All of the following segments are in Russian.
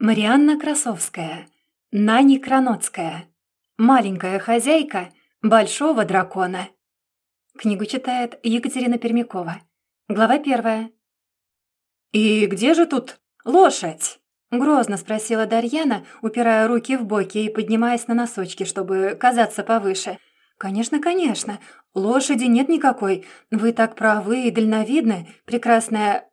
Марианна Красовская, Нани Кранотская, маленькая хозяйка большого дракона. Книгу читает Екатерина Пермякова. Глава первая. «И где же тут лошадь?» — грозно спросила Дарьяна, упирая руки в боки и поднимаясь на носочки, чтобы казаться повыше. «Конечно, конечно. Лошади нет никакой. Вы так правы и дальновидны, прекрасная...»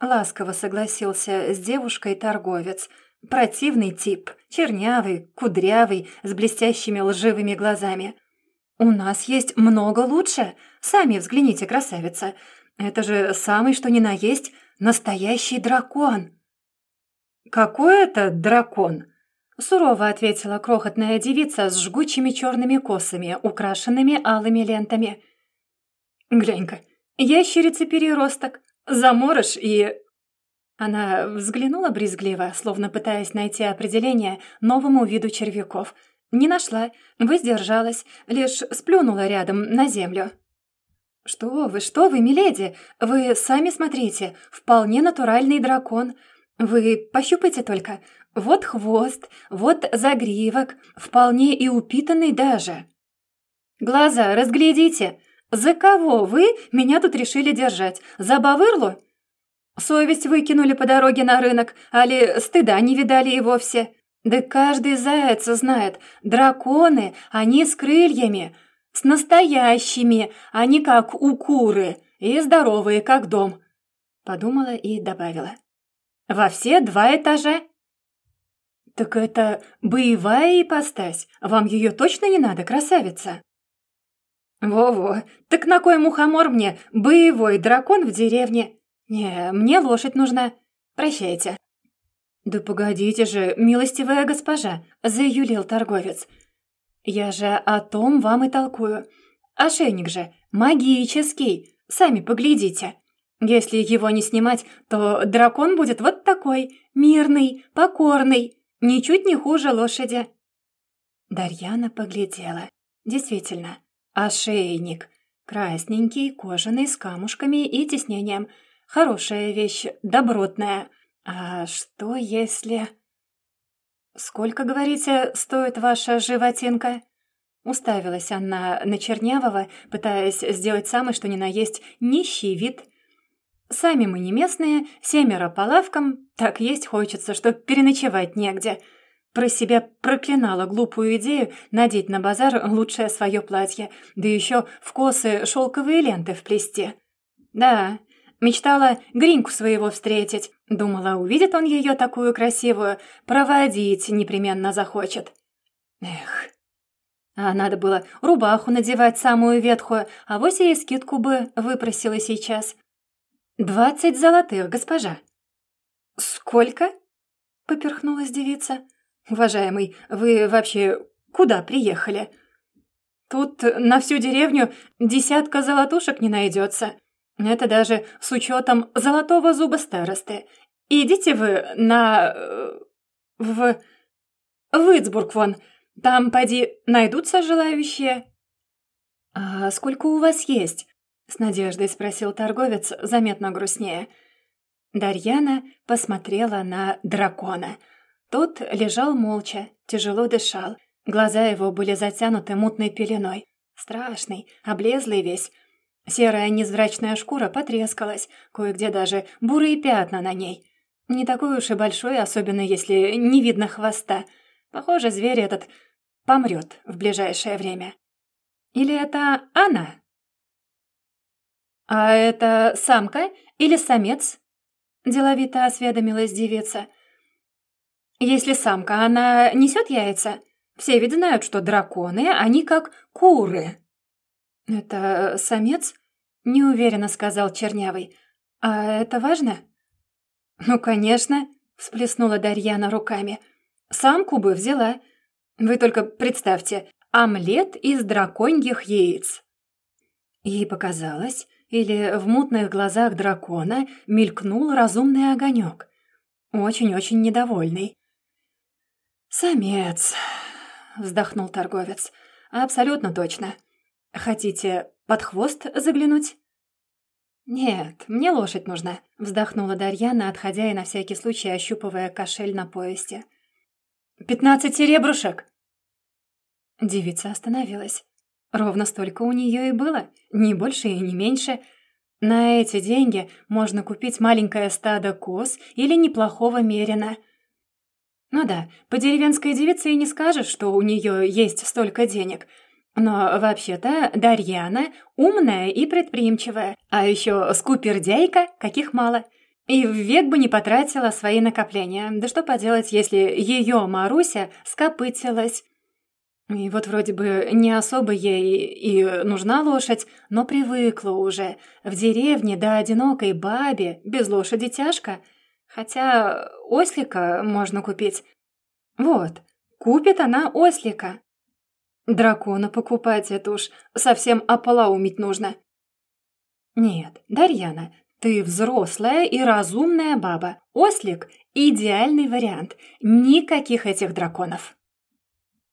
Ласково согласился с девушкой торговец. Противный тип, чернявый, кудрявый, с блестящими лживыми глазами. «У нас есть много лучше. Сами взгляните, красавица. Это же самый что ни на есть настоящий дракон». «Какой это дракон?» Сурово ответила крохотная девица с жгучими черными косами, украшенными алыми лентами. «Глянь-ка, ящерица-переросток, заморыш и...» Она взглянула брезгливо, словно пытаясь найти определение новому виду червяков. Не нашла, воздержалась, лишь сплюнула рядом на землю. «Что вы, что вы, миледи? Вы сами смотрите, вполне натуральный дракон. Вы пощупайте только. Вот хвост, вот загривок, вполне и упитанный даже. Глаза разглядите. За кого вы меня тут решили держать? За бавырлу? Совесть выкинули по дороге на рынок, али стыда не видали и вовсе. Да каждый заяц знает, драконы, они с крыльями, с настоящими, а не как у куры, и здоровые, как дом. Подумала и добавила. Во все два этажа. «Так это боевая ипостась. Вам ее точно не надо, красавица?» «Во-во, так на кой мухомор мне боевой дракон в деревне? Не, мне лошадь нужна. Прощайте». «Да погодите же, милостивая госпожа», — заюлил торговец. «Я же о том вам и толкую. Ошейник же магический, сами поглядите». Если его не снимать, то дракон будет вот такой, мирный, покорный, ничуть не хуже лошади». Дарьяна поглядела. Действительно, ошейник. Красненький, кожаный, с камушками и тиснением. Хорошая вещь, добротная. А что если... «Сколько, говорите, стоит ваша животинка?» Уставилась она на Чернявого, пытаясь сделать самый что ни на есть нищий вид – Сами мы не местные, семеро по лавкам, так есть хочется, что переночевать негде. Про себя проклинала глупую идею надеть на базар лучшее свое платье, да еще в косы шелковые ленты вплести. Да, мечтала Гриньку своего встретить. Думала, увидит он ее такую красивую, проводить непременно захочет. Эх, а надо было рубаху надевать самую ветхую, а вось и скидку бы выпросила сейчас. «Двадцать золотых, госпожа». «Сколько?» — поперхнулась девица. «Уважаемый, вы вообще куда приехали?» «Тут на всю деревню десятка золотушек не найдется. Это даже с учетом золотого зуба старосты. Идите вы на... Э, в... Вицбург вон. Там, поди, найдутся желающие». «А сколько у вас есть?» С надеждой спросил торговец, заметно грустнее. Дарьяна посмотрела на дракона. Тот лежал молча, тяжело дышал. Глаза его были затянуты мутной пеленой. Страшный, облезлый весь. Серая незрачная шкура потрескалась, кое-где даже бурые пятна на ней. Не такой уж и большой, особенно если не видно хвоста. Похоже, зверь этот помрет в ближайшее время. Или это она «А это самка или самец?» – деловито осведомилась девица. «Если самка, она несет яйца? Все ведь знают, что драконы, они как куры». «Это самец?» – неуверенно сказал Чернявый. «А это важно?» «Ну, конечно», – всплеснула Дарьяна руками. «Самку бы взяла. Вы только представьте, омлет из драконьих яиц». Ей показалось, или в мутных глазах дракона мелькнул разумный огонек. Очень-очень недовольный. «Самец», — вздохнул торговец. «Абсолютно точно. Хотите под хвост заглянуть?» «Нет, мне лошадь нужна», — вздохнула Дарьяна, отходя и на всякий случай ощупывая кошель на поясе. «Пятнадцать серебрушек!» Девица остановилась. Ровно столько у нее и было, ни больше и не меньше. На эти деньги можно купить маленькое стадо коз или неплохого мерина. Ну да, по деревенской девице и не скажешь, что у нее есть столько денег. Но вообще-то Дарьяна умная и предприимчивая, а еще скупердяйка, каких мало. И век бы не потратила свои накопления. Да что поделать, если ее Маруся скопытилась. И вот вроде бы не особо ей и нужна лошадь, но привыкла уже. В деревне да одинокой бабе без лошади тяжко. Хотя ослика можно купить. Вот, купит она ослика. Дракона покупать это уж совсем ополоумить нужно. Нет, Дарьяна, ты взрослая и разумная баба. Ослик — идеальный вариант. Никаких этих драконов.